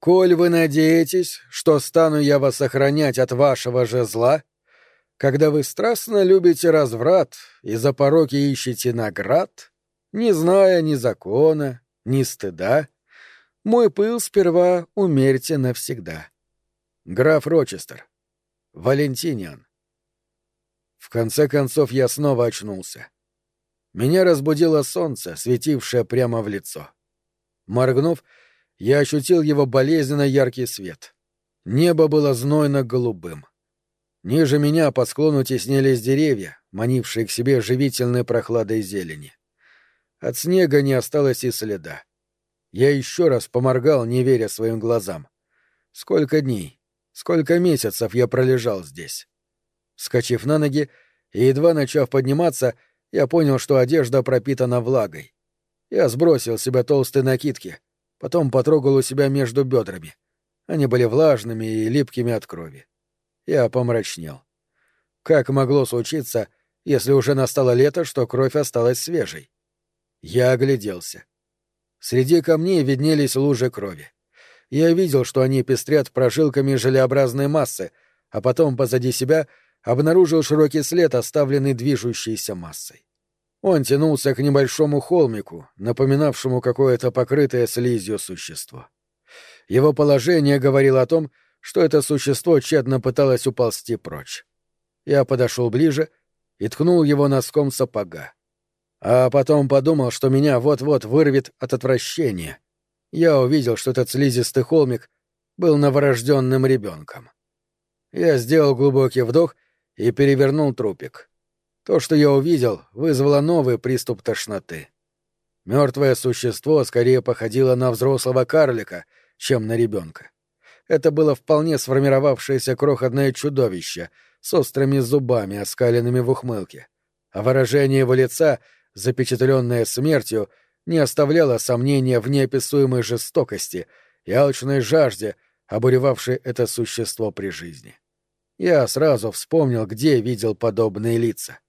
«Коль вы надеетесь, что стану я вас охранять от вашего же зла, когда вы страстно любите разврат и за пороки ищете наград, не зная ни закона, ни стыда, мой пыл сперва умерьте навсегда». Граф Рочестер. Валентиниан. В конце концов я снова очнулся. Меня разбудило солнце, светившее прямо в лицо. Моргнув, я ощутил его болезненно яркий свет. Небо было знойно-голубым. Ниже меня по склону теснились деревья, манившие к себе живительной прохладой зелени. От снега не осталось и следа. Я еще раз поморгал, не веря своим глазам. Сколько дней, сколько месяцев я пролежал здесь. Вскочив на ноги и едва начав подниматься, я понял, что одежда пропитана влагой. Я сбросил с себя толстые накидки, потом потрогал у себя между бедрами. Они были влажными и липкими от крови. Я помрачнел. Как могло случиться, если уже настало лето, что кровь осталась свежей? Я огляделся. Среди камней виднелись лужи крови. Я видел, что они пестрят прожилками желеобразной массы, а потом позади себя — обнаружил широкий след, оставленный движущейся массой. Он тянулся к небольшому холмику, напоминавшему какое-то покрытое слизью существо. Его положение говорило о том, что это существо тщетно пыталось уползти прочь. Я подошел ближе и ткнул его носком сапога. А потом подумал, что меня вот-вот вырвет от отвращения. Я увидел, что этот слизистый холмик был новорожденным ребенком. Я сделал глубокий вдох — и перевернул трупик. То, что я увидел, вызвало новый приступ тошноты. Мертвое существо скорее походило на взрослого карлика, чем на ребенка. Это было вполне сформировавшееся крохотное чудовище с острыми зубами, оскаленными в ухмылке. А выражение его лица, запечатленное смертью, не оставляло сомнения в неописуемой жестокости и алчной жажде, обуревавшей это существо при жизни. — я сразу вспомнил, где видел подобные лица.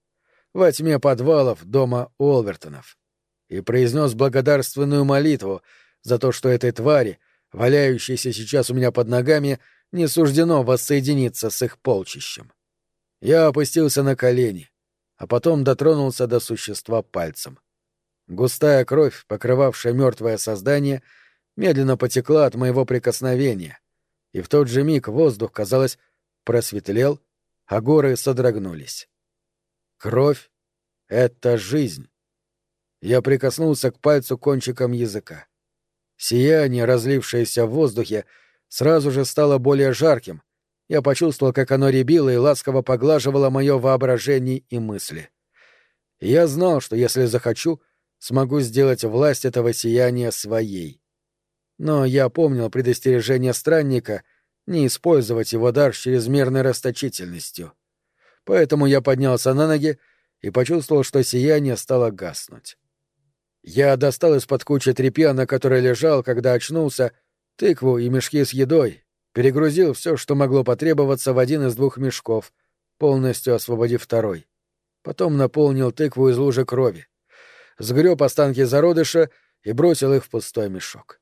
Во тьме подвалов дома Олвертонов. И произнес благодарственную молитву за то, что этой твари, валяющейся сейчас у меня под ногами, не суждено воссоединиться с их полчищем. Я опустился на колени, а потом дотронулся до существа пальцем. Густая кровь, покрывавшая мертвое создание, медленно потекла от моего прикосновения, и в тот же миг воздух, казалось, просветлел, а горы содрогнулись. Кровь — это жизнь. Я прикоснулся к пальцу кончиком языка. Сияние, разлившееся в воздухе, сразу же стало более жарким. Я почувствовал, как оно рябило и ласково поглаживало мое воображение и мысли. я знал, что если захочу, смогу сделать власть этого сияния своей. Но я помнил предостережение странника — не использовать его дар с чрезмерной расточительностью. Поэтому я поднялся на ноги и почувствовал, что сияние стало гаснуть. Я достал из-под кучи тряпья, на которой лежал, когда очнулся, тыкву и мешки с едой, перегрузил все, что могло потребоваться в один из двух мешков, полностью освободив второй. Потом наполнил тыкву из лужи крови, сгреб останки зародыша и бросил их в пустой мешок.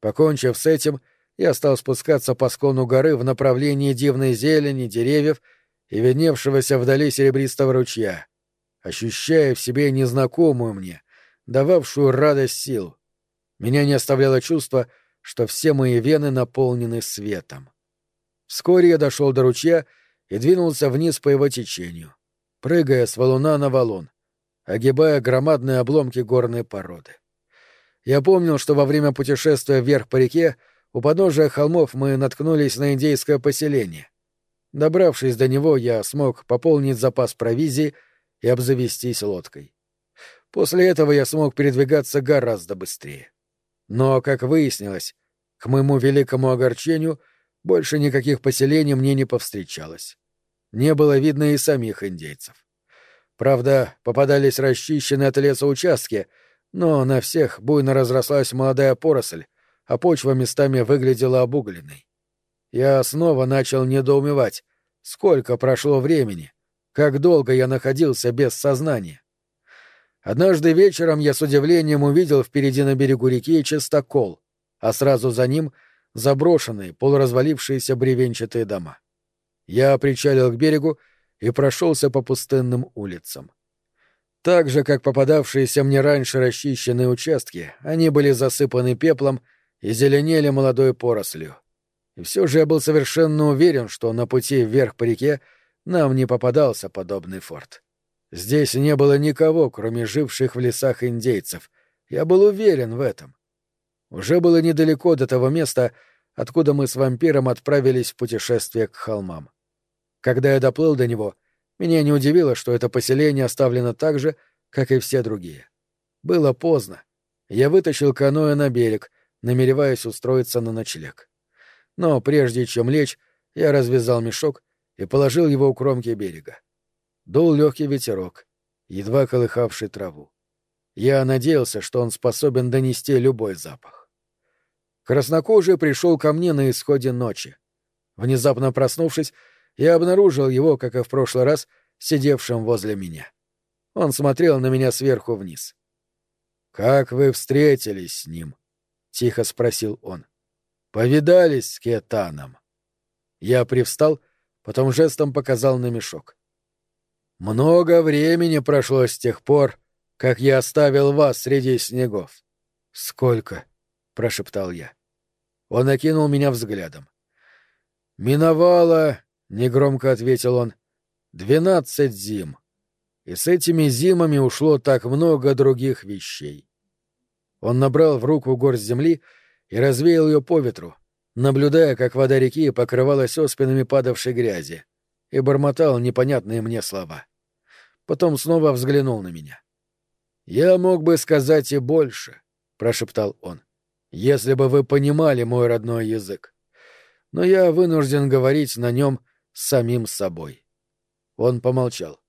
Покончив с этим, — я стал спускаться по склону горы в направлении дивной зелени, деревьев и видневшегося вдали серебристого ручья, ощущая в себе незнакомую мне, дававшую радость силу. Меня не оставляло чувство, что все мои вены наполнены светом. Вскоре я дошел до ручья и двинулся вниз по его течению, прыгая с валуна на валун, огибая громадные обломки горной породы. Я помнил, что во время путешествия вверх по реке у подножия холмов мы наткнулись на индейское поселение. Добравшись до него, я смог пополнить запас провизии и обзавестись лодкой. После этого я смог передвигаться гораздо быстрее. Но, как выяснилось, к моему великому огорчению, больше никаких поселений мне не повстречалось. Не было видно и самих индейцев. Правда, попадались расчищенные от леса участки, но на всех буйно разрослась молодая поросль, а почва местами выглядела обугленной. Я снова начал недоумевать, сколько прошло времени, как долго я находился без сознания. Однажды вечером я с удивлением увидел впереди на берегу реки чистокол, а сразу за ним заброшенные, полуразвалившиеся бревенчатые дома. Я причалил к берегу и прошелся по пустынным улицам. Так же, как попадавшиеся мне раньше расчищенные участки, они были засыпаны пеплом и зеленели молодой порослью. И все же я был совершенно уверен, что на пути вверх по реке нам не попадался подобный форт. Здесь не было никого, кроме живших в лесах индейцев. Я был уверен в этом. Уже было недалеко до того места, откуда мы с вампиром отправились в путешествие к холмам. Когда я доплыл до него, меня не удивило, что это поселение оставлено так же, как и все другие. Было поздно. Я вытащил каноэ на берег, намереваясь устроиться на ночлег. Но прежде чем лечь, я развязал мешок и положил его у кромки берега. Дул легкий ветерок, едва колыхавший траву. Я надеялся, что он способен донести любой запах. Краснокожий пришел ко мне на исходе ночи. Внезапно проснувшись, я обнаружил его, как и в прошлый раз, сидевшим возле меня. Он смотрел на меня сверху вниз. «Как вы встретились с ним?» — тихо спросил он. «Повидались с Кетаном?» Я привстал, потом жестом показал на мешок. «Много времени прошло с тех пор, как я оставил вас среди снегов». «Сколько?» — прошептал я. Он окинул меня взглядом. «Миновало негромко ответил он. Двенадцать зим. И с этими зимами ушло так много других вещей. Он набрал в руку горсть земли и развеял ее по ветру, наблюдая, как вода реки покрывалась оспинами падавшей грязи, и бормотал непонятные мне слова. Потом снова взглянул на меня. «Я мог бы сказать и больше», — прошептал он, — «если бы вы понимали мой родной язык. Но я вынужден говорить на нем самим собой. Он помолчал.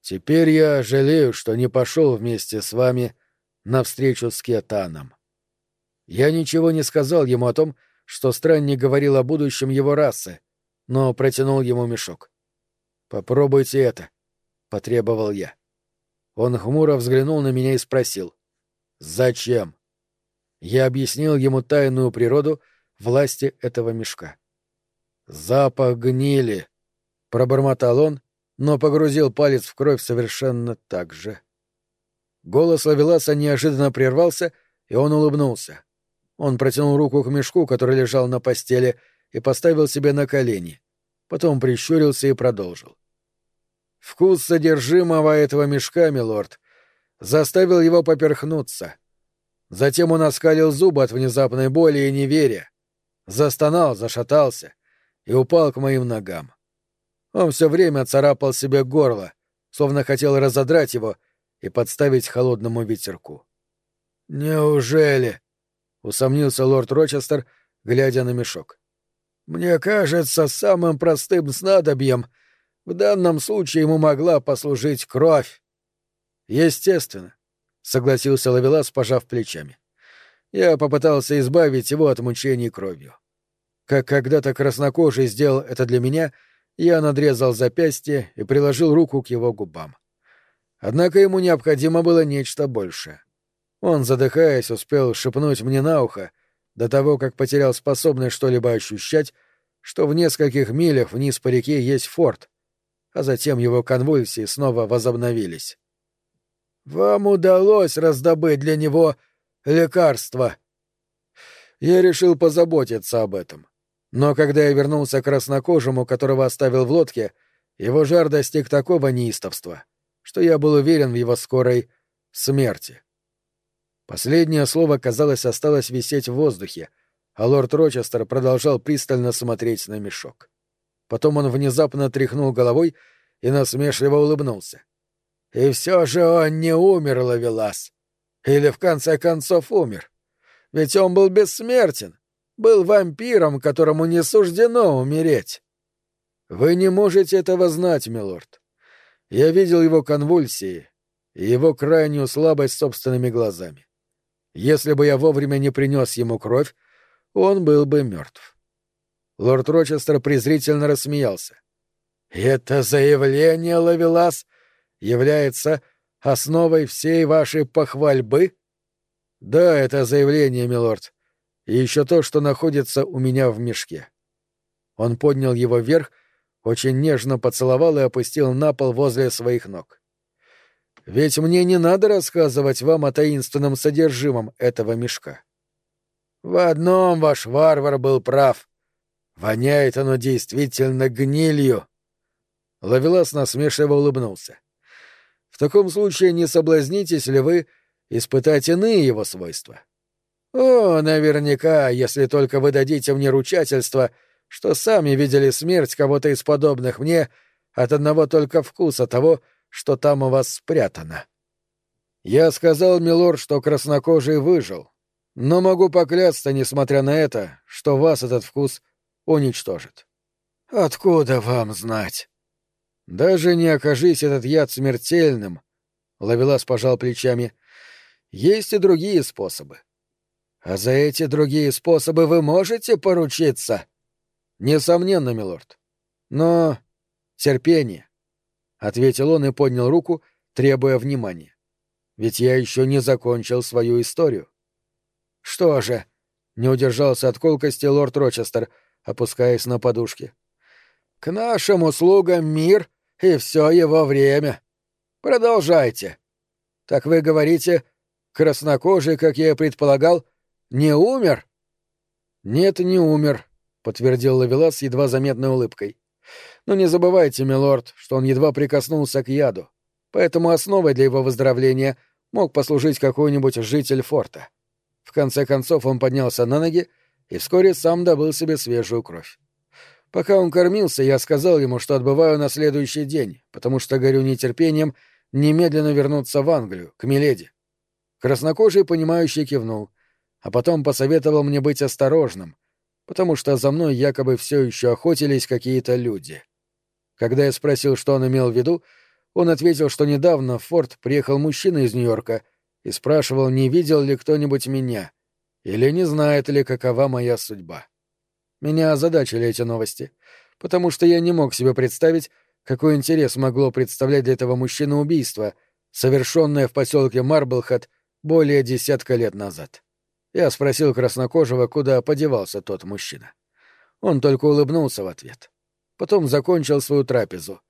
«Теперь я жалею, что не пошел вместе с вами навстречу с Кетаном. Я ничего не сказал ему о том, что странник говорил о будущем его расы, но протянул ему мешок. «Попробуйте это», — потребовал я. Он хмуро взглянул на меня и спросил. «Зачем?» Я объяснил ему тайную природу власти этого мешка. «Запах гнили!» — пробормотал он, но погрузил палец в кровь совершенно так же. Голос Лавеласа неожиданно прервался, и он улыбнулся. Он протянул руку к мешку, который лежал на постели, и поставил себе на колени. Потом прищурился и продолжил. Вкус содержимого этого мешка, милорд, заставил его поперхнуться. Затем он оскалил зубы от внезапной боли и неверия. Застонал, зашатался — и упал к моим ногам. Он все время царапал себе горло, словно хотел разодрать его и подставить холодному ветерку. «Неужели?» — усомнился лорд Рочестер, глядя на мешок. «Мне кажется, самым простым снадобьем в данном случае ему могла послужить кровь». «Естественно», — согласился Лавелас, пожав плечами. «Я попытался избавить его от мучений кровью. Как когда-то краснокожий сделал это для меня, я надрезал запястье и приложил руку к его губам. Однако ему необходимо было нечто большее. Он, задыхаясь, успел шепнуть мне на ухо, до того, как потерял способность что-либо ощущать, что в нескольких милях вниз по реке есть форт, а затем его конвульсии снова возобновились. «Вам удалось раздобыть для него лекарство?» Я решил позаботиться об этом. Но когда я вернулся к краснокожему, которого оставил в лодке, его жар достиг такого неистовства, что я был уверен в его скорой смерти. Последнее слово, казалось, осталось висеть в воздухе, а лорд Рочестер продолжал пристально смотреть на мешок. Потом он внезапно тряхнул головой и насмешливо улыбнулся. «И все же он не умер, Лавелас. Или, в конце концов, умер. Ведь он был бессмертен был вампиром, которому не суждено умереть. Вы не можете этого знать, милорд. Я видел его конвульсии и его крайнюю слабость собственными глазами. Если бы я вовремя не принес ему кровь, он был бы мертв. Лорд Рочестер презрительно рассмеялся. «Это заявление, Лавелас, является основой всей вашей похвальбы?» «Да, это заявление, милорд и еще то, что находится у меня в мешке. Он поднял его вверх, очень нежно поцеловал и опустил на пол возле своих ног. Ведь мне не надо рассказывать вам о таинственном содержимом этого мешка. В одном ваш варвар был прав. Воняет оно действительно гнилью. Лавелас насмешливо улыбнулся. В таком случае не соблазнитесь ли вы испытать иные его свойства? О, наверняка, если только вы дадите мне ручательство, что сами видели смерть кого-то из подобных мне от одного только вкуса того, что там у вас спрятано. Я сказал, милорд, что краснокожий выжил, но могу поклясться, несмотря на это, что вас этот вкус уничтожит. Откуда вам знать? Даже не окажись этот яд смертельным, Лавелас пожал плечами. Есть и другие способы. А за эти другие способы вы можете поручиться? Несомненно, милорд. Но терпение, ответил он и поднял руку, требуя внимания. Ведь я еще не закончил свою историю. Что же? Не удержался от колкости лорд Рочестер, опускаясь на подушки. К нашим услугам мир и все его время. Продолжайте. Так вы говорите, краснокожий, как я и предполагал, не умер? Нет, не умер, подтвердил Лавелас едва заметной улыбкой. Но не забывайте, милорд, что он едва прикоснулся к яду, поэтому основой для его выздоровления мог послужить какой-нибудь житель форта. В конце концов он поднялся на ноги и вскоре сам добыл себе свежую кровь. Пока он кормился, я сказал ему, что отбываю на следующий день, потому что горю нетерпением немедленно вернуться в Англию, к Миледи. Краснокожий, понимающий, кивнул, а потом посоветовал мне быть осторожным, потому что за мной якобы все еще охотились какие-то люди. Когда я спросил, что он имел в виду, он ответил, что недавно в форт приехал мужчина из Нью-Йорка и спрашивал, не видел ли кто-нибудь меня или не знает ли, какова моя судьба. Меня озадачили эти новости, потому что я не мог себе представить, какой интерес могло представлять для этого мужчины убийство, совершенное в поселке Марблхат более десятка лет назад. Я спросил краснокожего, куда подевался тот мужчина. Он только улыбнулся в ответ. Потом закончил свою трапезу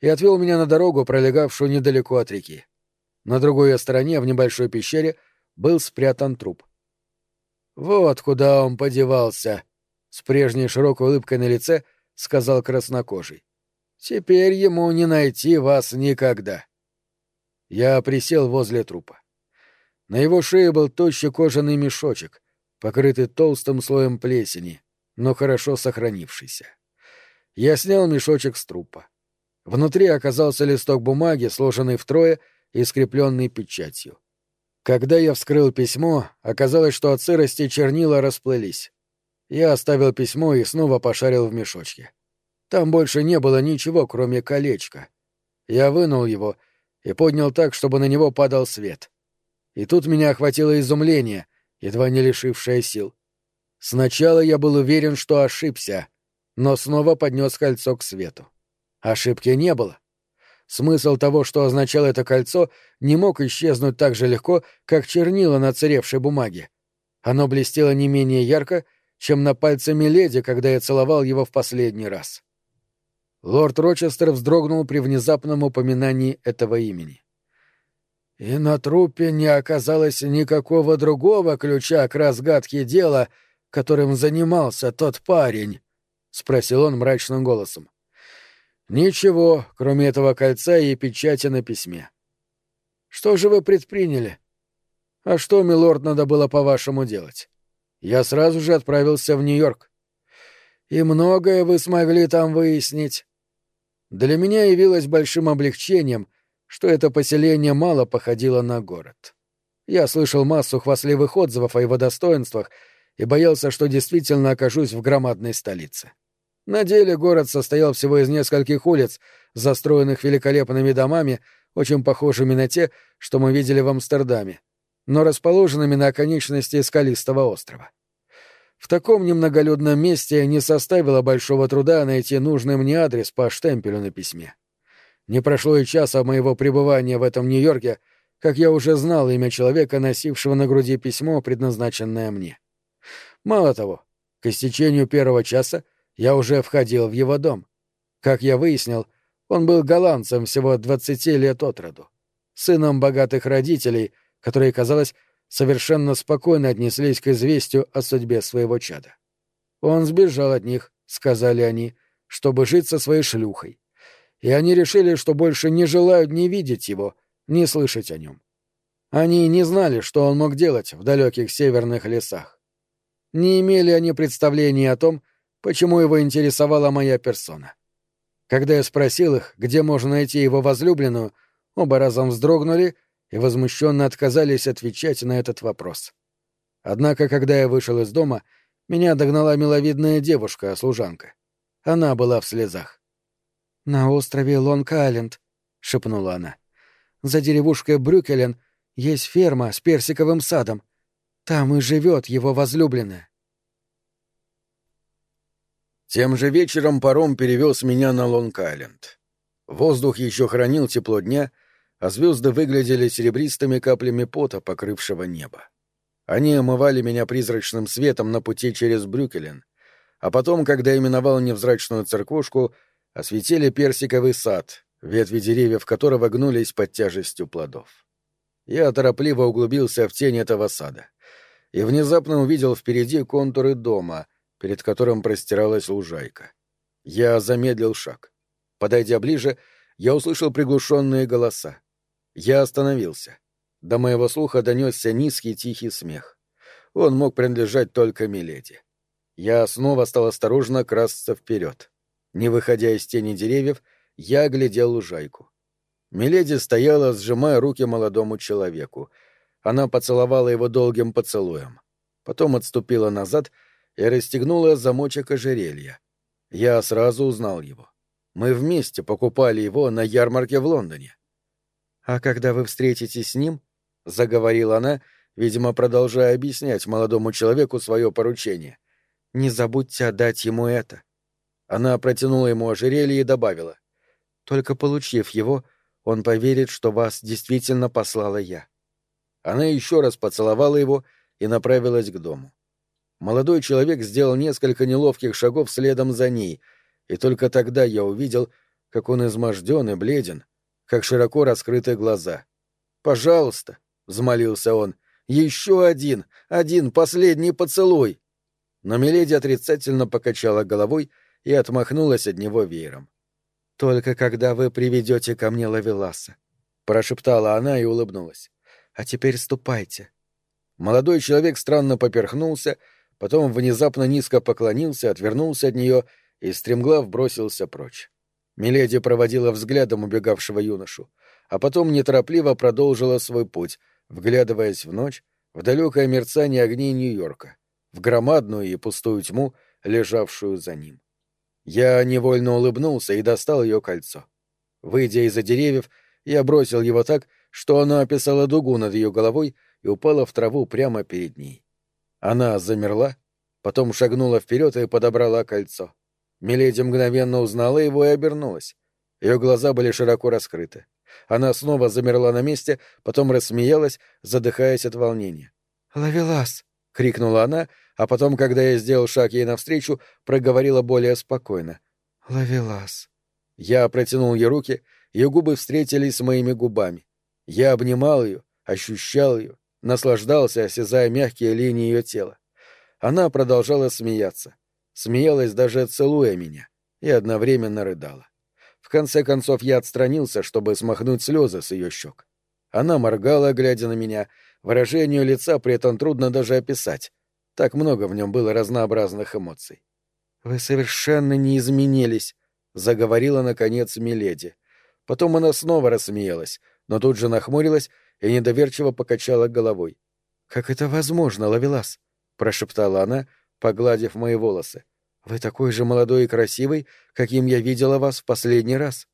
и отвел меня на дорогу, пролегавшую недалеко от реки. На другой ее стороне, в небольшой пещере, был спрятан труп. «Вот куда он подевался», — с прежней широкой улыбкой на лице сказал краснокожий. «Теперь ему не найти вас никогда». Я присел возле трупа. На его шее был тощий кожаный мешочек, покрытый толстым слоем плесени, но хорошо сохранившийся. Я снял мешочек с трупа. Внутри оказался листок бумаги, сложенный втрое и скрепленный печатью. Когда я вскрыл письмо, оказалось, что от сырости чернила расплылись. Я оставил письмо и снова пошарил в мешочке. Там больше не было ничего, кроме колечка. Я вынул его и поднял так, чтобы на него падал свет. И тут меня охватило изумление, едва не лишившее сил. Сначала я был уверен, что ошибся, но снова поднес кольцо к свету. Ошибки не было. Смысл того, что означало это кольцо, не мог исчезнуть так же легко, как чернила на царевшей бумаге. Оно блестело не менее ярко, чем на пальце Миледи, когда я целовал его в последний раз. Лорд Рочестер вздрогнул при внезапном упоминании этого имени. И на трупе не оказалось никакого другого ключа к разгадке дела, которым занимался тот парень, — спросил он мрачным голосом. — Ничего, кроме этого кольца и печати на письме. — Что же вы предприняли? — А что, милорд, надо было по-вашему делать? Я сразу же отправился в Нью-Йорк. — И многое вы смогли там выяснить. Для меня явилось большим облегчением — что это поселение мало походило на город. Я слышал массу хвастливых отзывов о его достоинствах и боялся, что действительно окажусь в громадной столице. На деле город состоял всего из нескольких улиц, застроенных великолепными домами, очень похожими на те, что мы видели в Амстердаме, но расположенными на оконечности скалистого острова. В таком немноголюдном месте не составило большого труда найти нужный мне адрес по штемпелю на письме. Не прошло и часа моего пребывания в этом Нью-Йорке, как я уже знал имя человека, носившего на груди письмо, предназначенное мне. Мало того, к истечению первого часа я уже входил в его дом. Как я выяснил, он был голландцем всего двадцати лет от роду, сыном богатых родителей, которые, казалось, совершенно спокойно отнеслись к известию о судьбе своего чада. Он сбежал от них, сказали они, чтобы жить со своей шлюхой. И они решили, что больше не желают ни видеть его, ни слышать о нем. Они не знали, что он мог делать в далеких северных лесах. Не имели они представления о том, почему его интересовала моя персона. Когда я спросил их, где можно найти его возлюбленную, оба разом вздрогнули и возмущенно отказались отвечать на этот вопрос. Однако, когда я вышел из дома, меня догнала миловидная девушка-служанка. Она была в слезах. «На острове Лонг-Айленд», — шепнула она. «За деревушкой Брюкелен есть ферма с персиковым садом. Там и живет его возлюбленная». Тем же вечером паром перевез меня на Лонг-Айленд. Воздух еще хранил тепло дня, а звезды выглядели серебристыми каплями пота, покрывшего небо. Они омывали меня призрачным светом на пути через Брюкелен, а потом, когда я миновал невзрачную церквушку, осветили персиковый сад, ветви деревьев которого гнулись под тяжестью плодов. Я торопливо углубился в тень этого сада и внезапно увидел впереди контуры дома, перед которым простиралась лужайка. Я замедлил шаг. Подойдя ближе, я услышал приглушенные голоса. Я остановился. До моего слуха донесся низкий тихий смех. Он мог принадлежать только Миледи. Я снова стал осторожно красться вперед. Не выходя из тени деревьев, я оглядел лужайку. Миледи стояла, сжимая руки молодому человеку. Она поцеловала его долгим поцелуем. Потом отступила назад и расстегнула замочек ожерелья. Я сразу узнал его. Мы вместе покупали его на ярмарке в Лондоне. «А когда вы встретитесь с ним, — заговорила она, видимо, продолжая объяснять молодому человеку свое поручение. «Не забудьте отдать ему это». Она протянула ему ожерелье и добавила. «Только получив его, он поверит, что вас действительно послала я». Она еще раз поцеловала его и направилась к дому. Молодой человек сделал несколько неловких шагов следом за ней, и только тогда я увидел, как он изможден и бледен, как широко раскрыты глаза. «Пожалуйста», — взмолился он. «Еще один! Один последний поцелуй!» Но Миледи отрицательно покачала головой отмахнулась от него веером. «Только когда вы приведете ко мне Лавеласа», — прошептала она и улыбнулась. «А теперь ступайте». Молодой человек странно поперхнулся, потом внезапно низко поклонился, отвернулся от нее и стремглав бросился прочь. Миледи проводила взглядом убегавшего юношу, а потом неторопливо продолжила свой путь — вглядываясь в ночь, в далекое мерцание огней Нью-Йорка, в громадную и пустую тьму, лежавшую за ним. Я невольно улыбнулся и достал ее кольцо. Выйдя из-за деревьев, я бросил его так, что оно описало дугу над ее головой и упало в траву прямо перед ней. Она замерла, потом шагнула вперед и подобрала кольцо. Миледи мгновенно узнала его и обернулась. Ее глаза были широко раскрыты. Она снова замерла на месте, потом рассмеялась, задыхаясь от волнения. «Ловелас!» — крикнула она, а потом, когда я сделал шаг ей навстречу, проговорила более спокойно. «Ловелас!» Я протянул ей руки, ее губы встретились с моими губами. Я обнимал ее, ощущал ее, наслаждался, осязая мягкие линии ее тела. Она продолжала смеяться. Смеялась, даже целуя меня, и одновременно рыдала. В конце концов я отстранился, чтобы смахнуть слезы с ее щек. Она моргала, глядя на меня. Выражение лица при этом трудно даже описать. Так много в нем было разнообразных эмоций. «Вы совершенно не изменились», — заговорила, наконец, Миледи. Потом она снова рассмеялась, но тут же нахмурилась и недоверчиво покачала головой. «Как это возможно, Лавелас?» — прошептала она, погладив мои волосы. «Вы такой же молодой и красивый, каким я видела вас в последний раз».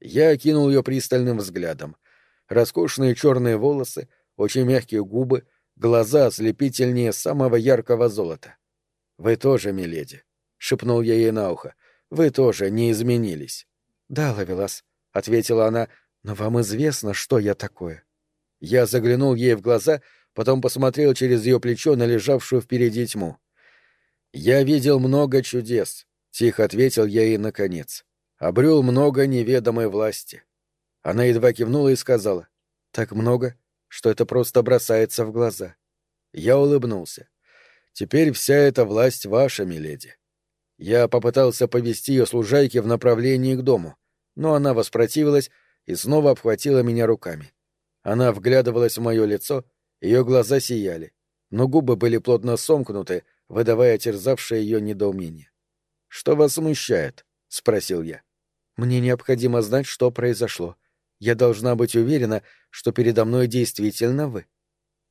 Я окинул ее пристальным взглядом. Роскошные черные волосы, очень мягкие губы, глаза ослепительнее самого яркого золота. «Вы тоже, миледи», — шепнул я ей на ухо, — «вы тоже не изменились». «Да, Лавелас», — ответила она, — «но вам известно, что я такое». Я заглянул ей в глаза, потом посмотрел через ее плечо на лежавшую впереди тьму. «Я видел много чудес», — тихо ответил я ей наконец. «Обрел много неведомой власти». Она едва кивнула и сказала. «Так много, что это просто бросается в глаза». Я улыбнулся. «Теперь вся эта власть ваша, миледи». Я попытался повести ее служайки в направлении к дому, но она воспротивилась и снова обхватила меня руками. Она вглядывалась в мое лицо, ее глаза сияли, но губы были плотно сомкнуты, выдавая терзавшее ее недоумение. «Что вас смущает?» — спросил я. «Мне необходимо знать, что произошло. Я должна быть уверена, что передо мной действительно вы».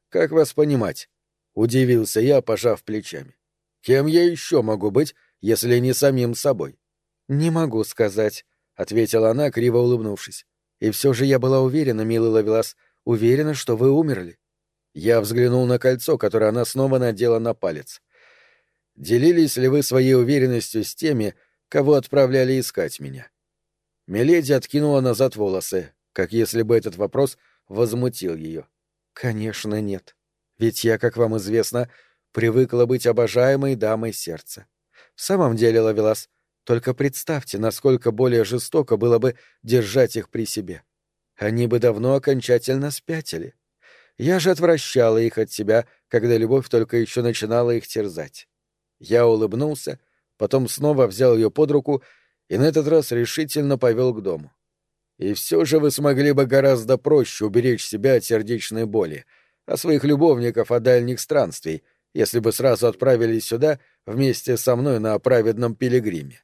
«Как вас понимать?» — удивился я, пожав плечами. «Кем я еще могу быть, если не самим собой?» «Не могу сказать», — ответила она, криво улыбнувшись. «И все же я была уверена, милый Лавелас, уверена, что вы умерли». Я взглянул на кольцо, которое она снова надела на палец. «Делились ли вы своей уверенностью с теми, кого отправляли искать меня?» Миледи откинула назад волосы, как если бы этот вопрос возмутил ее. «Конечно, нет. Ведь я, как вам известно, привыкла быть обожаемой дамой сердца. В самом деле, Лавелас, только представьте, насколько более жестоко было бы держать их при себе. Они бы давно окончательно спятили. Я же отвращала их от себя, когда любовь только еще начинала их терзать. Я улыбнулся, потом снова взял ее под руку и на этот раз решительно повел к дому. И все же вы смогли бы гораздо проще уберечь себя от сердечной боли, а своих любовников от дальних странствий, если бы сразу отправились сюда вместе со мной на праведном пилигриме.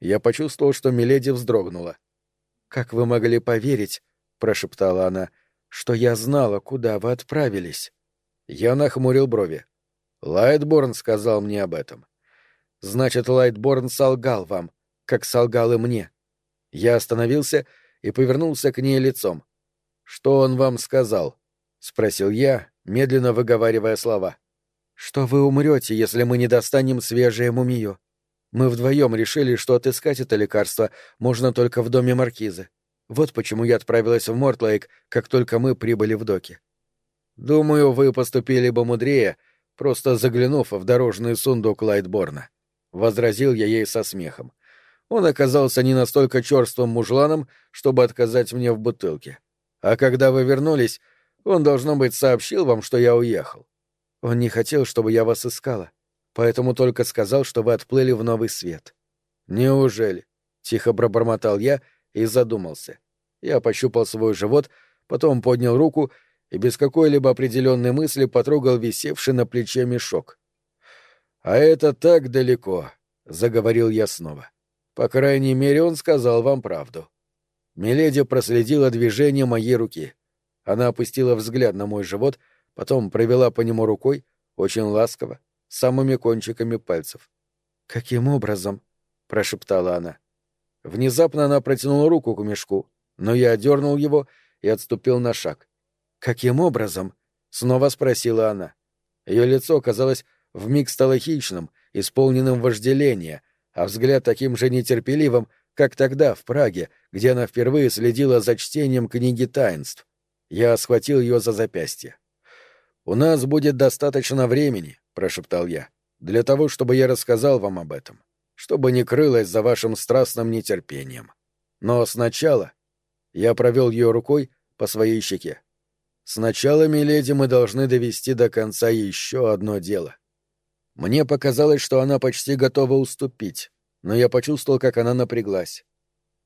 Я почувствовал, что Миледи вздрогнула. «Как вы могли поверить, — прошептала она, — что я знала, куда вы отправились?» Я нахмурил брови. Лайтборн сказал мне об этом. «Значит, Лайтборн солгал вам, как солгал и мне». Я остановился и повернулся к ней лицом. «Что он вам сказал?» — спросил я, медленно выговаривая слова. «Что вы умрете, если мы не достанем свежее мумиё. Мы вдвоем решили, что отыскать это лекарство можно только в доме маркизы. Вот почему я отправилась в Мортлейк, как только мы прибыли в доки. Думаю, вы поступили бы мудрее, просто заглянув в дорожный сундук Лайтборна. Возразил я ей со смехом. Он оказался не настолько черствым мужланом, чтобы отказать мне в бутылке. А когда вы вернулись, он, должно быть, сообщил вам, что я уехал. Он не хотел, чтобы я вас искала поэтому только сказал, что вы отплыли в новый свет. Неужели? Тихо пробормотал я и задумался. Я пощупал свой живот, потом поднял руку и без какой-либо определенной мысли потрогал висевший на плече мешок. «А это так далеко», — заговорил я снова. «По крайней мере, он сказал вам правду». Миледи проследила движение моей руки. Она опустила взгляд на мой живот, потом провела по нему рукой, очень ласково, самыми кончиками пальцев. «Каким образом?» — прошептала она. Внезапно она протянула руку к мешку, но я одернул его и отступил на шаг. «Каким образом?» — снова спросила она. Ее лицо, казалось, вмиг стало хищным, исполненным вожделения, а взгляд таким же нетерпеливым, как тогда, в Праге, где она впервые следила за чтением книги таинств. Я схватил ее за запястье. «У нас будет достаточно времени», прошептал я, — «для того, чтобы я рассказал вам об этом, чтобы не крылось за вашим страстным нетерпением. Но сначала...» Я провел ее рукой по своей щеке. «Сначала, миледи, мы должны довести до конца еще одно дело». Мне показалось, что она почти готова уступить, но я почувствовал, как она напряглась.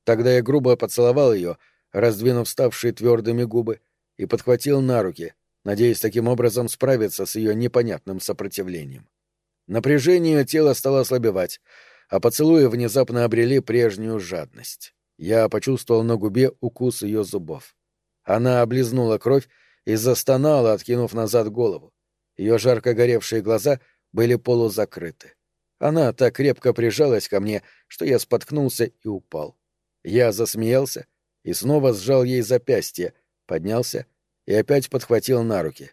Тогда я грубо поцеловал ее, раздвинув ставшие твердыми губы, и подхватил на руки, надеясь таким образом справиться с ее непонятным сопротивлением. Напряжение тела стало ослабевать, а поцелуи внезапно обрели прежнюю жадность. Я почувствовал на губе укус ее зубов. Она облизнула кровь и застонала, откинув назад голову. Ее жарко горевшие глаза были полузакрыты. Она так крепко прижалась ко мне, что я споткнулся и упал. Я засмеялся и снова сжал ей запястье, поднялся и опять подхватил на руки.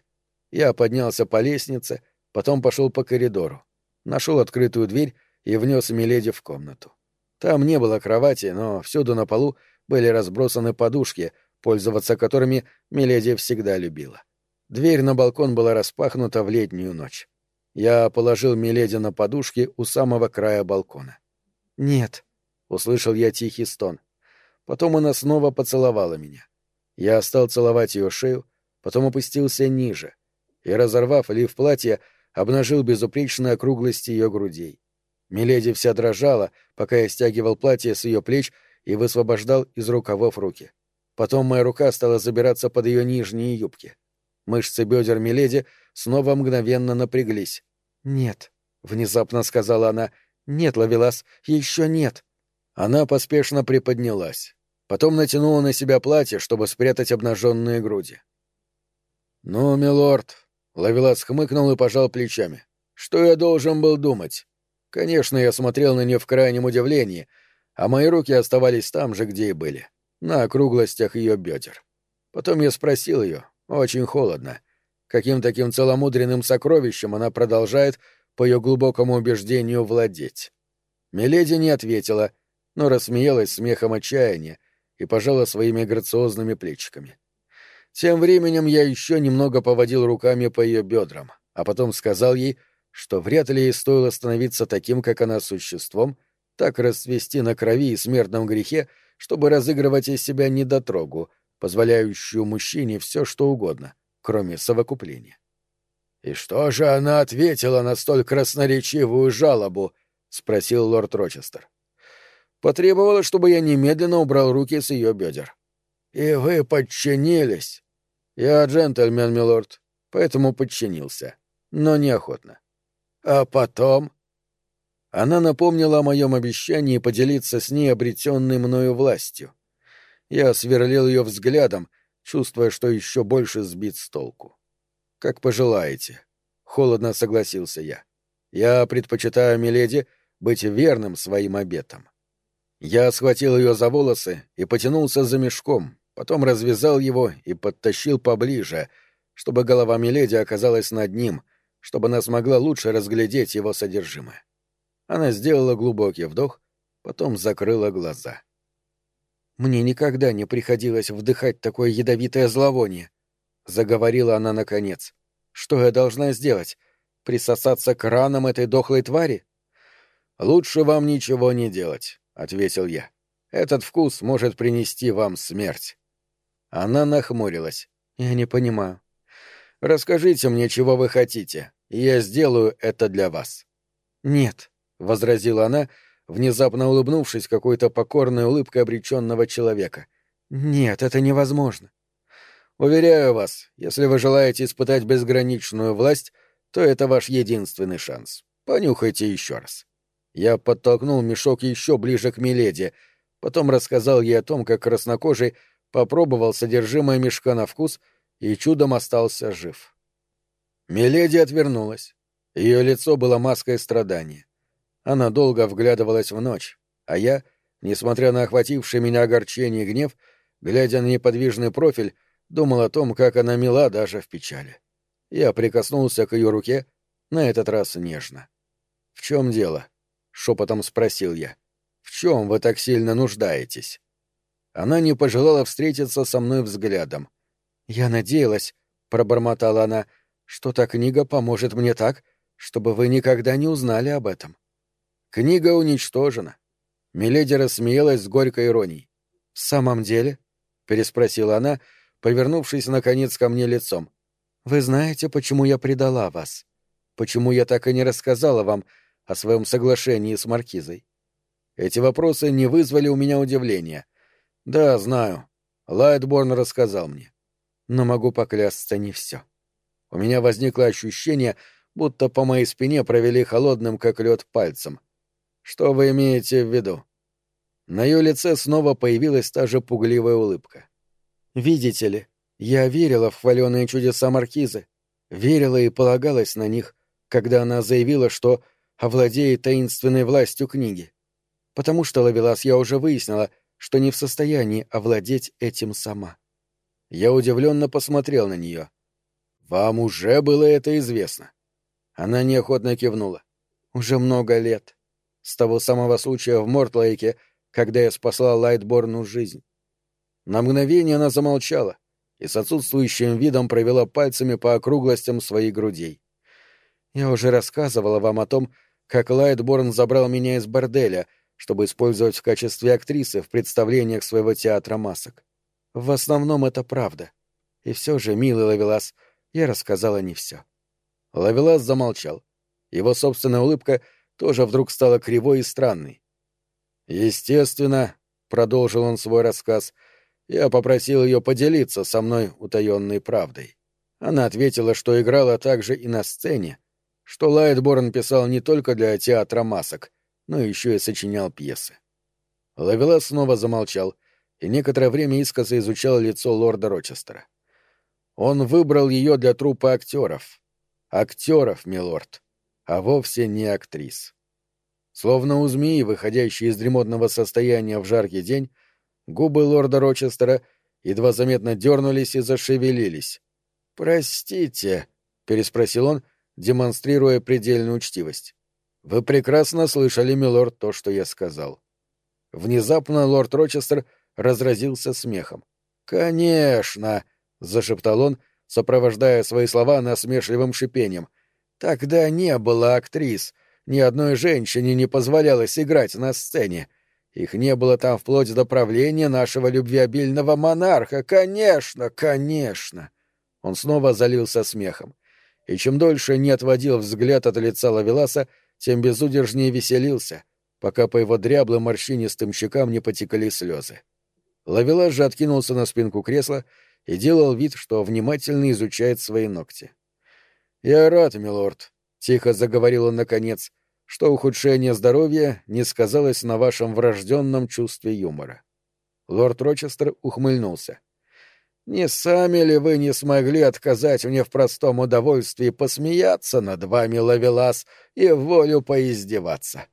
Я поднялся по лестнице, потом пошел по коридору, нашел открытую дверь и внес Миледи в комнату. Там не было кровати, но всюду на полу были разбросаны подушки, пользоваться которыми Миледи всегда любила. Дверь на балкон была распахнута в летнюю ночь. Я положил Миледи на подушки у самого края балкона. «Нет», — услышал я тихий стон. Потом она снова поцеловала меня. Я стал целовать ее шею, потом опустился ниже и, разорвав лиф платья, обнажил безупречные округлости ее грудей. Миледи вся дрожала, пока я стягивал платье с ее плеч и высвобождал из рукавов руки. Потом моя рука стала забираться под ее нижние юбки. Мышцы бедер Миледи снова мгновенно напряглись. «Нет», — внезапно сказала она, — «нет, Лавелас, еще нет». Она поспешно приподнялась. Потом натянула на себя платье, чтобы спрятать обнаженные груди. «Ну, милорд», — Лавелас хмыкнул и пожал плечами. «Что я должен был думать? Конечно, я смотрел на нее в крайнем удивлении, а мои руки оставались там же, где и были, на округлостях ее бедер. Потом я спросил ее, очень холодно, каким таким целомудренным сокровищем она продолжает, по ее глубокому убеждению, владеть. Миледи не ответила, но рассмеялась смехом отчаяния и пожала своими грациозными плечиками. Тем временем я еще немного поводил руками по ее бедрам, а потом сказал ей — что вряд ли ей стоило становиться таким, как она, существом, так расцвести на крови и смертном грехе, чтобы разыгрывать из себя недотрогу, позволяющую мужчине все что угодно, кроме совокупления. «И что же она ответила на столь красноречивую жалобу?» — спросил лорд Рочестер. «Потребовала, чтобы я немедленно убрал руки с ее бедер». «И вы подчинились?» «Я джентльмен, милорд, поэтому подчинился, но неохотно. А потом... Она напомнила о моем обещании поделиться с ней обретенной мною властью. Я сверлил ее взглядом, чувствуя, что еще больше сбит с толку. «Как пожелаете», — холодно согласился я. «Я предпочитаю, миледи, быть верным своим обетам». Я схватил ее за волосы и потянулся за мешком, потом развязал его и подтащил поближе, чтобы голова Миледи оказалась над ним, чтобы она смогла лучше разглядеть его содержимое. Она сделала глубокий вдох, потом закрыла глаза. «Мне никогда не приходилось вдыхать такое ядовитое зловоние», — заговорила она наконец. «Что я должна сделать? Присосаться к ранам этой дохлой твари?» «Лучше вам ничего не делать», — ответил я. «Этот вкус может принести вам смерть». Она нахмурилась. «Я не понимаю. Расскажите мне, чего вы хотите, я сделаю это для вас». «Нет», — возразила она, внезапно улыбнувшись какой-то покорной улыбкой обреченного человека. «Нет, это невозможно». «Уверяю вас, если вы желаете испытать безграничную власть, то это ваш единственный шанс. Понюхайте еще раз». Я подтолкнул мешок еще ближе к Миледи, потом рассказал ей о том, как краснокожий попробовал содержимое мешка на вкус — и чудом остался жив. Миледи отвернулась. Ее лицо было маской страдания. Она долго вглядывалась в ночь, а я, несмотря на охвативший меня огорчение и гнев, глядя на неподвижный профиль, думал о том, как она мила даже в печали. Я прикоснулся к ее руке, на этот раз нежно. «В чем дело?» — шепотом спросил я. «В чем вы так сильно нуждаетесь?» Она не пожелала встретиться со мной взглядом — «Я надеялась», — пробормотала она, — «что та книга поможет мне так, чтобы вы никогда не узнали об этом». Книга уничтожена. Миледи рассмеялась с горькой иронией. «В самом деле?» — переспросила она, повернувшись, наконец, ко мне лицом. «Вы знаете, почему я предала вас? Почему я так и не рассказала вам о своем соглашении с Маркизой?» Эти вопросы не вызвали у меня удивления. «Да, знаю. Лайтборн рассказал мне но могу поклясться не все. У меня возникло ощущение, будто по моей спине провели холодным, как лед, пальцем. Что вы имеете в виду? На ее лице снова появилась та же пугливая улыбка. «Видите ли, я верила в хваленые чудеса Маркизы, верила и полагалась на них, когда она заявила, что овладеет таинственной властью книги. Потому что, Лавелас, я уже выяснила, что не в состоянии овладеть этим сама. Я удивленно посмотрел на нее. «Вам уже было это известно?» Она неохотно кивнула. «Уже много лет. С того самого случая в Мортлейке, когда я спасла Лайтборну жизнь». На мгновение она замолчала и с отсутствующим видом провела пальцами по округлостям своих грудей. Я уже рассказывала вам о том, как Лайтборн забрал меня из борделя, чтобы использовать в качестве актрисы в представлениях своего театра масок. В основном это правда. И все же, милый Лавелас, я рассказала не все. Лавелас замолчал. Его собственная улыбка тоже вдруг стала кривой и странной. Естественно, продолжил он свой рассказ, я попросил ее поделиться со мной утаенной правдой. Она ответила, что играла также и на сцене, что Лайтборн писал не только для театра масок, но еще и сочинял пьесы. Лавелас снова замолчал и некоторое время искоса изучал лицо лорда Рочестера. Он выбрал ее для трупа актеров. Актеров, милорд, а вовсе не актрис. Словно у змеи, выходящей из дремотного состояния в жаркий день, губы лорда Рочестера едва заметно дернулись и зашевелились. «Простите», — переспросил он, демонстрируя предельную учтивость. «Вы прекрасно слышали, милорд, то, что я сказал». Внезапно лорд Рочестер разразился смехом. «Конечно!» — зашептал он, сопровождая свои слова насмешливым шипением. «Тогда не было актрис. Ни одной женщине не позволялось играть на сцене. Их не было там вплоть до правления нашего любвеобильного монарха. Конечно, конечно!» Он снова залился смехом и чем дольше не отводил взгляд от лица Лавеласа, тем безудержнее веселился, пока по его дряблым морщинистым щекам не потекли слезы. Лавелас же откинулся на спинку кресла и делал вид, что внимательно изучает свои ногти. «Я рад, милорд», — тихо заговорил он наконец, — «что ухудшение здоровья не сказалось на вашем врожденном чувстве юмора». Лорд Рочестер ухмыльнулся. — не сами ли вы не смогли отказать мне в простом удовольствии посмеяться над вами, Лавелас, и волю поиздеваться?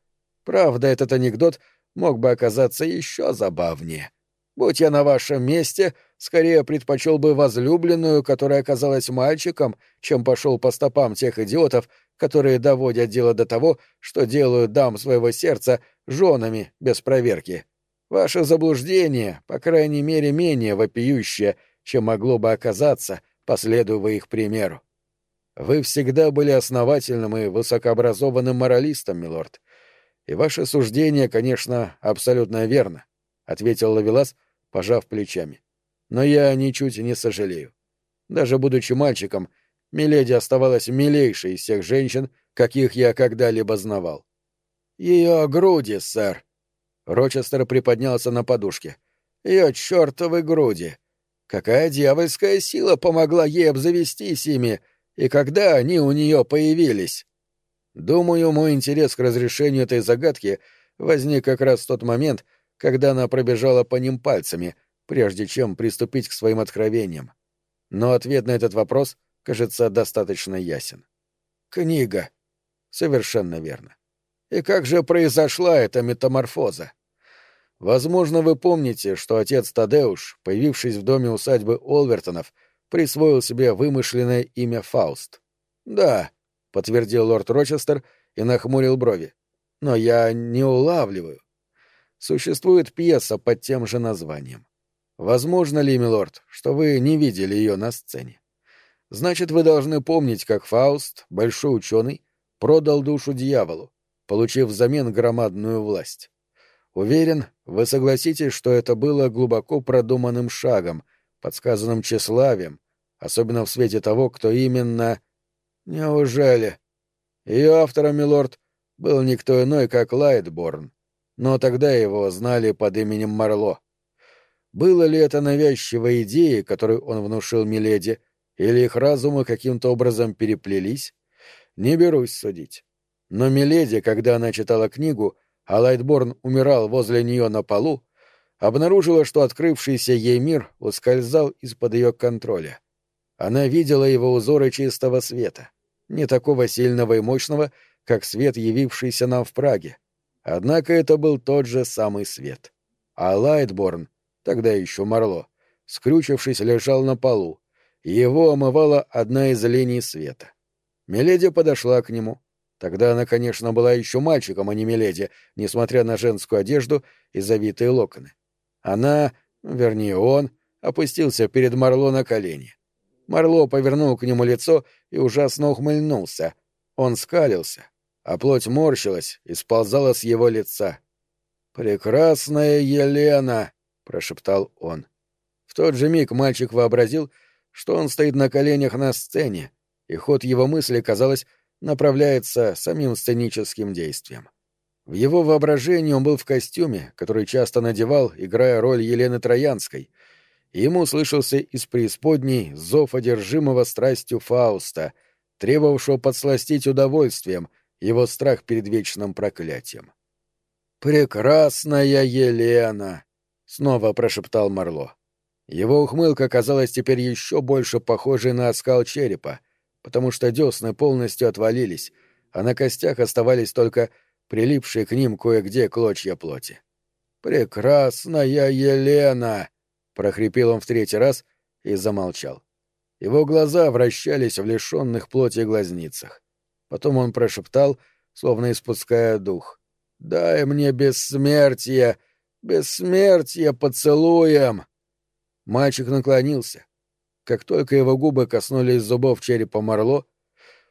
Правда, этот анекдот мог бы оказаться еще забавнее. Будь я на вашем месте, скорее предпочел бы возлюбленную, которая оказалась мальчиком, чем пошел по стопам тех идиотов, которые доводят дело до того, что делают дам своего сердца женами без проверки. Ваше заблуждение, по крайней мере, менее вопиющее — чем могло бы оказаться, последуя их примеру. Вы всегда были основательным и высокообразованным моралистом, милорд. И ваше суждение, конечно, абсолютно верно, — ответил Лавелас, пожав плечами. Но я ничуть не сожалею. Даже будучи мальчиком, Миледи оставалась милейшей из всех женщин, каких я когда-либо знавал. Ее груди, сэр. Рочестер приподнялся на подушке. Ее чертовы груди. Какая дьявольская сила помогла ей обзавестись ими, и когда они у нее появились? Думаю, мой интерес к разрешению этой загадки возник как раз в тот момент, когда она пробежала по ним пальцами, прежде чем приступить к своим откровениям. Но ответ на этот вопрос, кажется, достаточно ясен. Книга. Совершенно верно. И как же произошла эта метаморфоза? Возможно, вы помните, что отец Тадеуш, появившись в доме усадьбы Олвертонов, присвоил себе вымышленное имя Фауст. Да, подтвердил лорд Рочестер и нахмурил брови. Но я не улавливаю. Существует пьеса под тем же названием. Возможно ли, милорд, что вы не видели ее на сцене? Значит, вы должны помнить, как Фауст, большой ученый, продал душу дьяволу, получив взамен громадную власть. Уверен, вы согласитесь, что это было глубоко продуманным шагом, подсказанным тщеславием, особенно в свете того, кто именно... Неужели? Ее автором, милорд, был никто иной, как Лайтборн, но тогда его знали под именем Марло. Было ли это навязчивой идеей, которую он внушил Миледи, или их разумы каким-то образом переплелись? Не берусь судить. Но Миледи, когда она читала книгу, — а Лайтборн умирал возле нее на полу, обнаружила, что открывшийся ей мир ускользал из-под ее контроля. Она видела его узоры чистого света, не такого сильного и мощного, как свет, явившийся нам в Праге. Однако это был тот же самый свет. А Лайтборн, тогда еще Марло, скрючившись, лежал на полу, и его омывала одна из линий света. Миледи подошла к нему, Тогда она, конечно, была еще мальчиком, а не миледи, несмотря на женскую одежду и завитые локоны. Она, вернее он, опустился перед Марло на колени. Марло повернул к нему лицо и ужасно ухмыльнулся. Он скалился, а плоть морщилась и сползала с его лица. «Прекрасная Елена!» — прошептал он. В тот же миг мальчик вообразил, что он стоит на коленях на сцене, и ход его мысли, казалось, направляется самим сценическим действием. В его воображении он был в костюме, который часто надевал, играя роль Елены Троянской, и ему слышался из преисподней зов одержимого страстью Фауста, требовавшего подсластить удовольствием его страх перед вечным проклятием. «Прекрасная Елена!» — снова прошептал Марло. Его ухмылка казалась теперь еще больше похожей на оскал черепа, потому что десны полностью отвалились, а на костях оставались только прилипшие к ним кое-где клочья плоти. «Прекрасная Елена!» — прохрипел он в третий раз и замолчал. Его глаза вращались в лишенных плоти глазницах. Потом он прошептал, словно испуская дух. «Дай мне бессмертие! Бессмертие поцелуем!» Мальчик наклонился. Как только его губы коснулись зубов черепа Марло,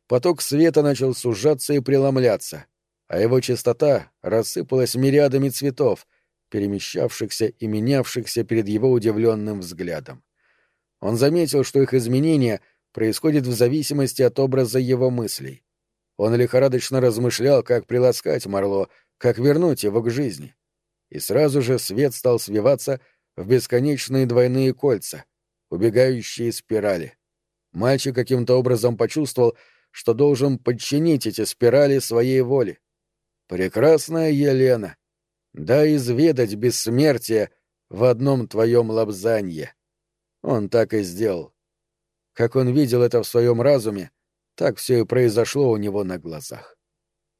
поток света начал сужаться и преломляться, а его чистота рассыпалась мириадами цветов, перемещавшихся и менявшихся перед его удивленным взглядом. Он заметил, что их изменение происходит в зависимости от образа его мыслей. Он лихорадочно размышлял, как приласкать Марло, как вернуть его к жизни. И сразу же свет стал свиваться в бесконечные двойные кольца, убегающие спирали. Мальчик каким-то образом почувствовал, что должен подчинить эти спирали своей воле. Прекрасная Елена, да изведать бессмертие в одном твоем лапзанье. Он так и сделал. Как он видел это в своем разуме, так все и произошло у него на глазах.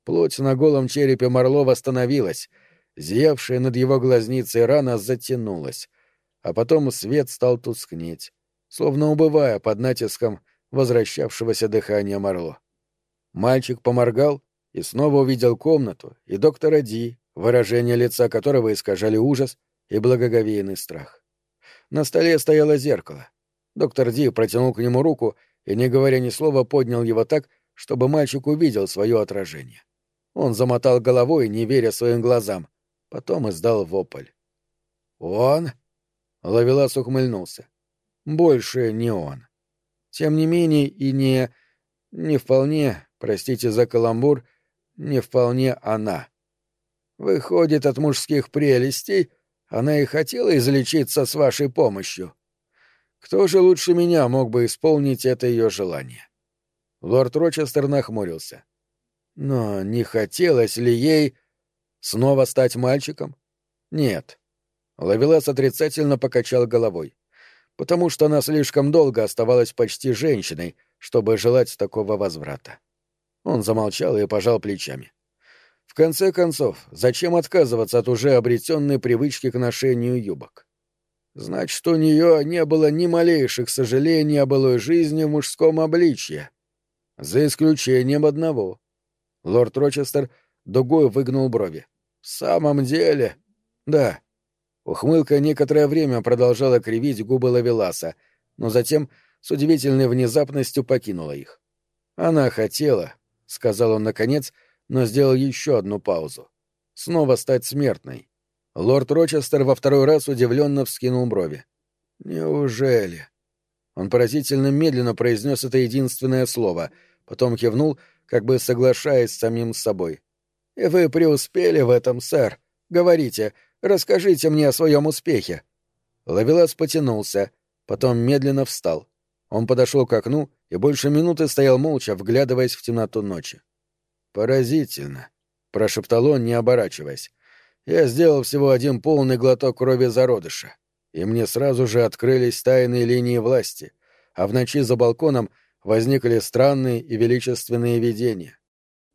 Плоть на голом черепе Марло восстановилась — Зиявшая над его глазницей рана затянулась, а потом свет стал тускнеть, словно убывая под натиском возвращавшегося дыхания Марло. Мальчик поморгал и снова увидел комнату и доктора Ди, выражение лица которого искажали ужас и благоговейный страх. На столе стояло зеркало. Доктор Ди протянул к нему руку и, не говоря ни слова, поднял его так, чтобы мальчик увидел свое отражение. Он замотал головой, не веря своим глазам, Потом издал вопль. «Он?» — Лавелас ухмыльнулся. «Больше не он. Тем не менее и не... не вполне, простите за каламбур, не вполне она. Выходит, от мужских прелестей она и хотела излечиться с вашей помощью. Кто же лучше меня мог бы исполнить это ее желание?» Лорд Рочестер нахмурился. «Но не хотелось ли ей...» Снова стать мальчиком? Нет. Лавелас отрицательно покачал головой. Потому что она слишком долго оставалась почти женщиной, чтобы желать такого возврата. Он замолчал и пожал плечами. В конце концов, зачем отказываться от уже обретенной привычки к ношению юбок? Значит, у нее не было ни малейших сожалений о былой жизни в мужском обличье. За исключением одного. Лорд Рочестер — дугой выгнул брови. «В самом деле...» «Да». Ухмылка некоторое время продолжала кривить губы Лавеласа, но затем с удивительной внезапностью покинула их. «Она хотела», — сказал он наконец, но сделал еще одну паузу. «Снова стать смертной». Лорд Рочестер во второй раз удивленно вскинул брови. «Неужели?» Он поразительно медленно произнес это единственное слово, потом кивнул, как бы соглашаясь с самим собой. Вы преуспели в этом, сэр. Говорите, расскажите мне о своем успехе. Лавелас потянулся, потом медленно встал. Он подошел к окну и больше минуты стоял молча, вглядываясь в темноту ночи. «Поразительно», — прошептал он, не оборачиваясь. «Я сделал всего один полный глоток крови зародыша, и мне сразу же открылись тайные линии власти, а в ночи за балконом возникли странные и величественные видения.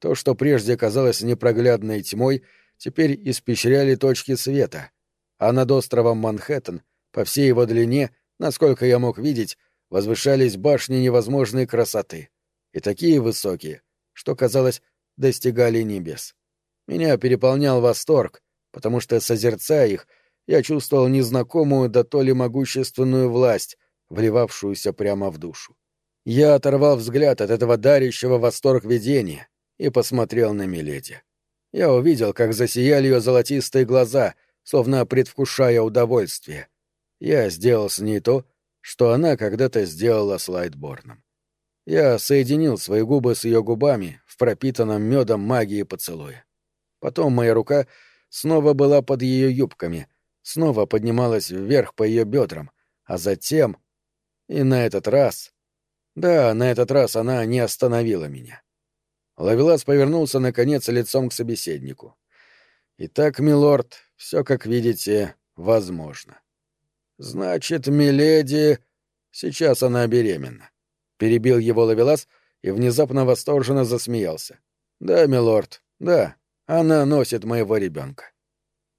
То, что прежде казалось непроглядной тьмой, теперь испещряли точки света, а над островом Манхэттен, по всей его длине, насколько я мог видеть, возвышались башни невозможной красоты, и такие высокие, что, казалось, достигали небес. Меня переполнял восторг, потому что, созерцая их, я чувствовал незнакомую да то ли могущественную власть, вливавшуюся прямо в душу. Я оторвал взгляд от этого дарящего восторг видения и посмотрел на Миледи. Я увидел, как засияли ее золотистые глаза, словно предвкушая удовольствие. Я сделал с ней то, что она когда-то сделала с Лайтборном. Я соединил свои губы с ее губами в пропитанном медом магии поцелуя. Потом моя рука снова была под ее юбками, снова поднималась вверх по ее бедрам, а затем... И на этот раз... Да, на этот раз она не остановила меня. Лавелас повернулся, наконец, лицом к собеседнику. «Итак, милорд, все, как видите, возможно». «Значит, миледи...» «Сейчас она беременна». Перебил его Лавелас и внезапно восторженно засмеялся. «Да, милорд, да, она носит моего ребенка».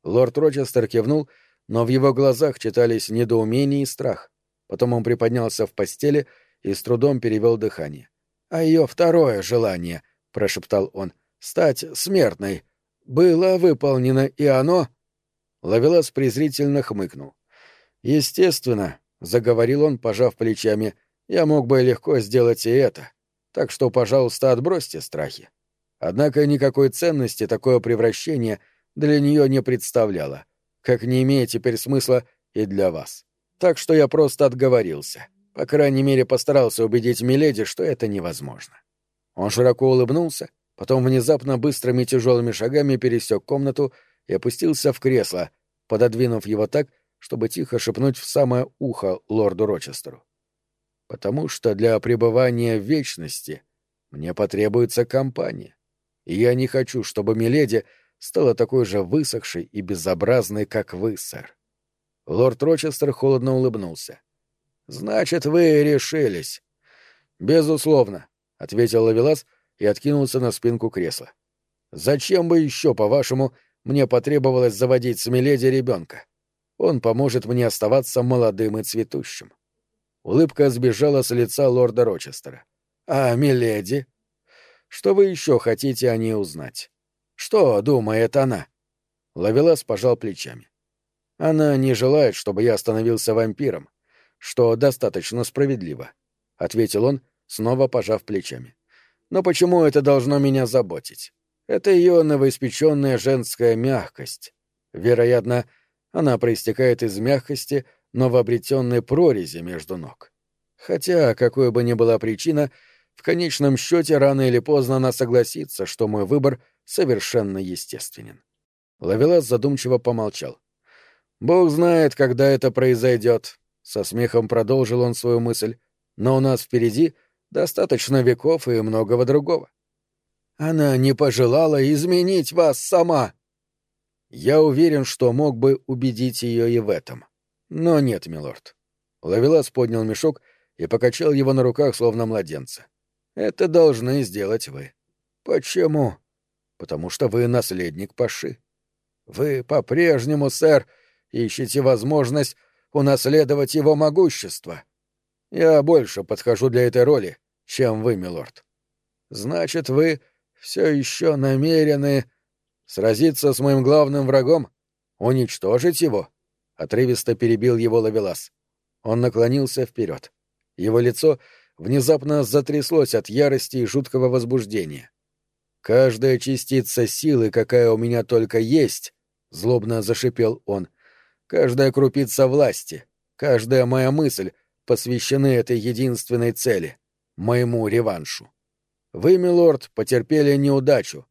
Лорд Рочестер кивнул, но в его глазах читались недоумение и страх. Потом он приподнялся в постели и с трудом перевел дыхание. «А ее второе желание», — прошептал он, — «стать смертной. Было выполнено, и оно...» Лавелас презрительно хмыкнул. «Естественно», — заговорил он, пожав плечами, — «я мог бы легко сделать и это. Так что, пожалуйста, отбросьте страхи». Однако никакой ценности такое превращение для нее не представляло, как не имеет теперь смысла и для вас. Так что я просто отговорился. По крайней мере, постарался убедить Миледи, что это невозможно. Он широко улыбнулся, потом внезапно быстрыми тяжелыми шагами пересек комнату и опустился в кресло, пододвинув его так, чтобы тихо шепнуть в самое ухо лорду Рочестеру. «Потому что для пребывания в вечности мне потребуется компания и я не хочу, чтобы Миледи стала такой же высохшей и безобразной, как вы, сэр. Лорд Рочестер холодно улыбнулся. «Значит, вы решились». «Безусловно», — ответил Лавелас и откинулся на спинку кресла. «Зачем бы еще, по-вашему, мне потребовалось заводить с Миледи ребенка? Он поможет мне оставаться молодым и цветущим». Улыбка сбежала с лица лорда Рочестера. «А Миледи?» Что вы еще хотите о ней узнать? Что думает она? Лавелас пожал плечами. Она не желает, чтобы я становился вампиром, что достаточно справедливо, ответил он, снова пожав плечами. Но почему это должно меня заботить? Это ее новоиспеченная женская мягкость. Вероятно, она проистекает из мягкости новообретенной прорези между ног. Хотя, какой бы ни была причина, в конечном счете рано или поздно она согласится, что мой выбор совершенно естественен. Лавелас задумчиво помолчал. «Бог знает, когда это произойдет», — со смехом продолжил он свою мысль, «но у нас впереди достаточно веков и многого другого». «Она не пожелала изменить вас сама!» Я уверен, что мог бы убедить ее и в этом. Но нет, милорд. Лавелас поднял мешок и покачал его на руках, словно младенца. Это должны сделать вы. Почему? Потому что вы наследник Паши. Вы по-прежнему, сэр, ищете возможность унаследовать его могущество. Я больше подхожу для этой роли, чем вы, милорд. Значит, вы все еще намерены сразиться с моим главным врагом, уничтожить его? Отрывисто перебил его Лавелас. Он наклонился вперед. Его лицо внезапно затряслось от ярости и жуткого возбуждения. «Каждая частица силы, какая у меня только есть», — злобно зашипел он, — «каждая крупица власти, каждая моя мысль посвящены этой единственной цели — моему реваншу. Вы, милорд, потерпели неудачу.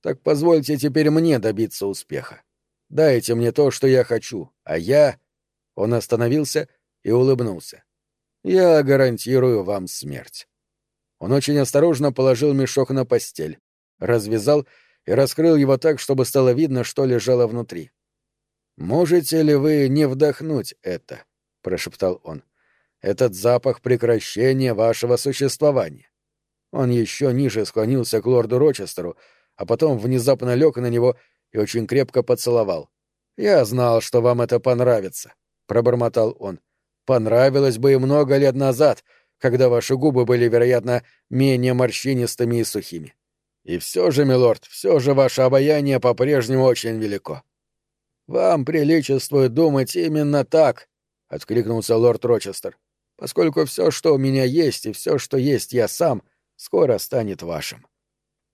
Так позвольте теперь мне добиться успеха. Дайте мне то, что я хочу, а я...» Он остановился и улыбнулся. Я гарантирую вам смерть. Он очень осторожно положил мешок на постель, развязал и раскрыл его так, чтобы стало видно, что лежало внутри. «Можете ли вы не вдохнуть это?» — прошептал он. «Этот запах прекращения вашего существования». Он еще ниже склонился к лорду Рочестеру, а потом внезапно лег на него и очень крепко поцеловал. «Я знал, что вам это понравится», — пробормотал он понравилось бы и много лет назад, когда ваши губы были, вероятно, менее морщинистыми и сухими. И все же, милорд, все же ваше обаяние по-прежнему очень велико. Вам приличествует думать именно так, — откликнулся лорд Рочестер. Поскольку все, что у меня есть, и все, что есть я сам, скоро станет вашим.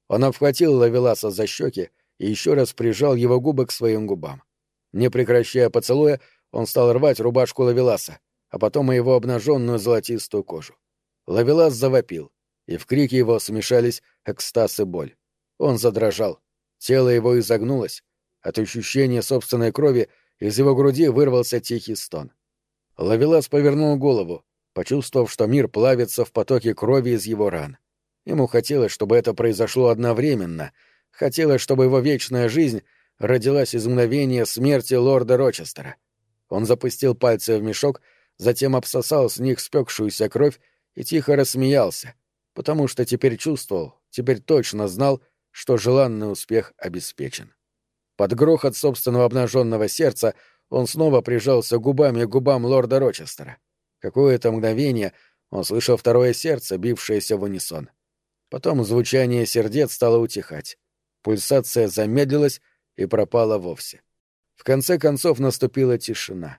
Он обхватил Лавеласа за щеки и еще раз прижал его губы к своим губам. Не прекращая поцелуя, он стал рвать рубашку Лавеласа, а потом и его обнаженную золотистую кожу. Лавелас завопил, и в крике его смешались экстаз и боль. Он задрожал, тело его изогнулось. От ощущения собственной крови из его груди вырвался тихий стон. Лавелас повернул голову, почувствовав, что мир плавится в потоке крови из его ран. Ему хотелось, чтобы это произошло одновременно, хотелось, чтобы его вечная жизнь родилась из мгновения смерти лорда Рочестера. Он запустил пальцы в мешок, затем обсосал с них спекшуюся кровь и тихо рассмеялся, потому что теперь чувствовал, теперь точно знал, что желанный успех обеспечен. Под грохот собственного обнаженного сердца он снова прижался губами к губам лорда Рочестера. Какое-то мгновение он слышал второе сердце, бившееся в унисон. Потом звучание сердец стало утихать. Пульсация замедлилась и пропала вовсе. В конце концов наступила тишина.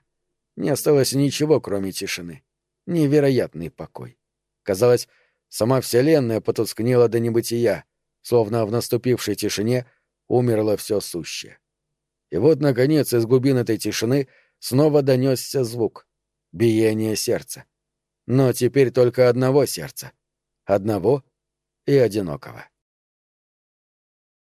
Не осталось ничего, кроме тишины. Невероятный покой. Казалось, сама Вселенная потускнела до небытия, словно в наступившей тишине умерло все сущее. И вот, наконец, из глубин этой тишины снова донесся звук — биение сердца. Но теперь только одного сердца. Одного — и одинокого.